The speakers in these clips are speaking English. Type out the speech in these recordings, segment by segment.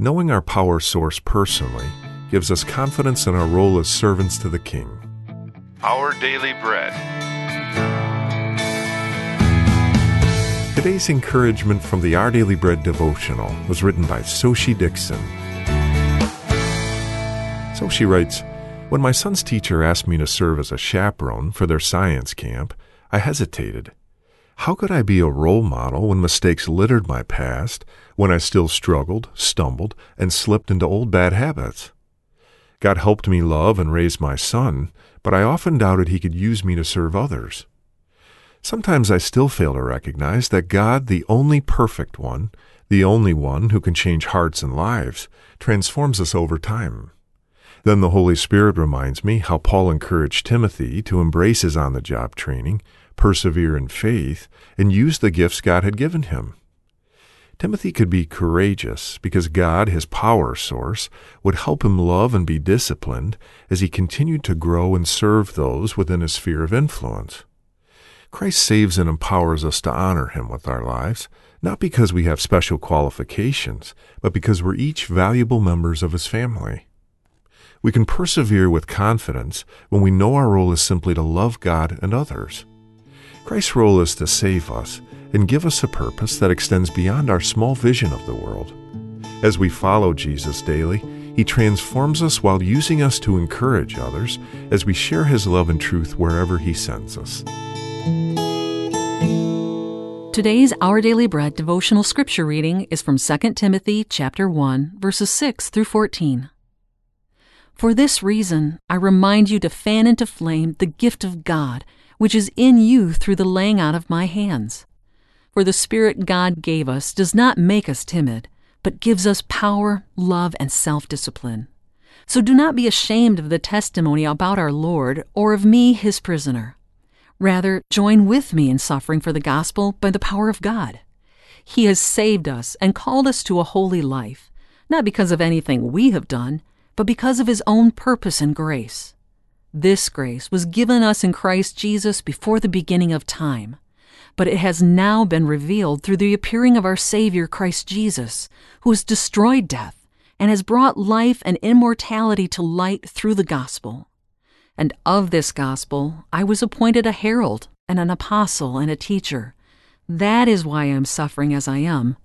Knowing our power source personally gives us confidence in our role as servants to the King. Our Daily Bread. Today's encouragement from the Our Daily Bread devotional was written by Xochitl Dixon. Xochitl writes When my son's teacher asked me to serve as a chaperone for their science camp, I hesitated. How could I be a role model when mistakes littered my past, when I still struggled, stumbled, and slipped into old bad habits? God helped me love and raise my son, but I often doubted he could use me to serve others. Sometimes I still fail to recognize that God, the only perfect one, the only one who can change hearts and lives, transforms us over time. Then the Holy Spirit reminds me how Paul encouraged Timothy to embrace his on the job training, persevere in faith, and use the gifts God had given him. Timothy could be courageous because God, his power source, would help him love and be disciplined as he continued to grow and serve those within his sphere of influence. Christ saves and empowers us to honor him with our lives, not because we have special qualifications, but because we're each valuable members of his family. We can persevere with confidence when we know our role is simply to love God and others. Christ's role is to save us and give us a purpose that extends beyond our small vision of the world. As we follow Jesus daily, He transforms us while using us to encourage others as we share His love and truth wherever He sends us. Today's Our Daily Bread devotional scripture reading is from 2 Timothy chapter 1 verses 6 through 14. For this reason, I remind you to fan into flame the gift of God, which is in you through the laying out of my hands. For the Spirit God gave us does not make us timid, but gives us power, love, and self discipline. So do not be ashamed of the testimony about our Lord or of me, his prisoner. Rather, join with me in suffering for the gospel by the power of God. He has saved us and called us to a holy life, not because of anything we have done, but because of His own purpose and grace. This grace was given us in Christ Jesus before the beginning of time, but it has now been revealed through the appearing of our Savior Christ Jesus, who has destroyed death and has brought life and immortality to light through the gospel. And of this gospel I was appointed a herald and an apostle and a teacher. That is why I am suffering as I am.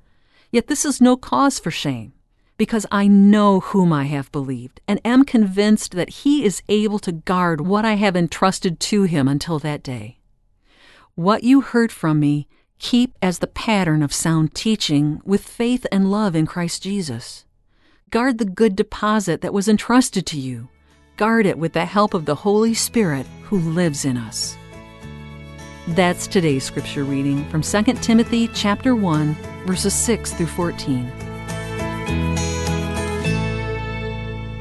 Yet this is no cause for shame, because I know whom I have believed, and am convinced that he is able to guard what I have entrusted to him until that day. What you heard from me, keep as the pattern of sound teaching with faith and love in Christ Jesus. Guard the good deposit that was entrusted to you guard it with the help of the Holy Spirit who lives in us. That's today's scripture reading from 2 Timothy chapter 1 verses 6 through 14.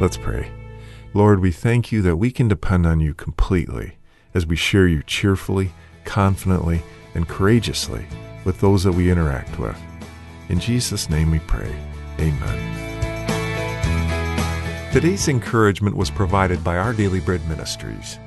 Let's pray. Lord, we thank you that we can depend on you completely as we share you cheerfully, confidently, and courageously with those that we interact with. In Jesus' name we pray. Amen. Today's encouragement was provided by Our Daily Bread Ministries.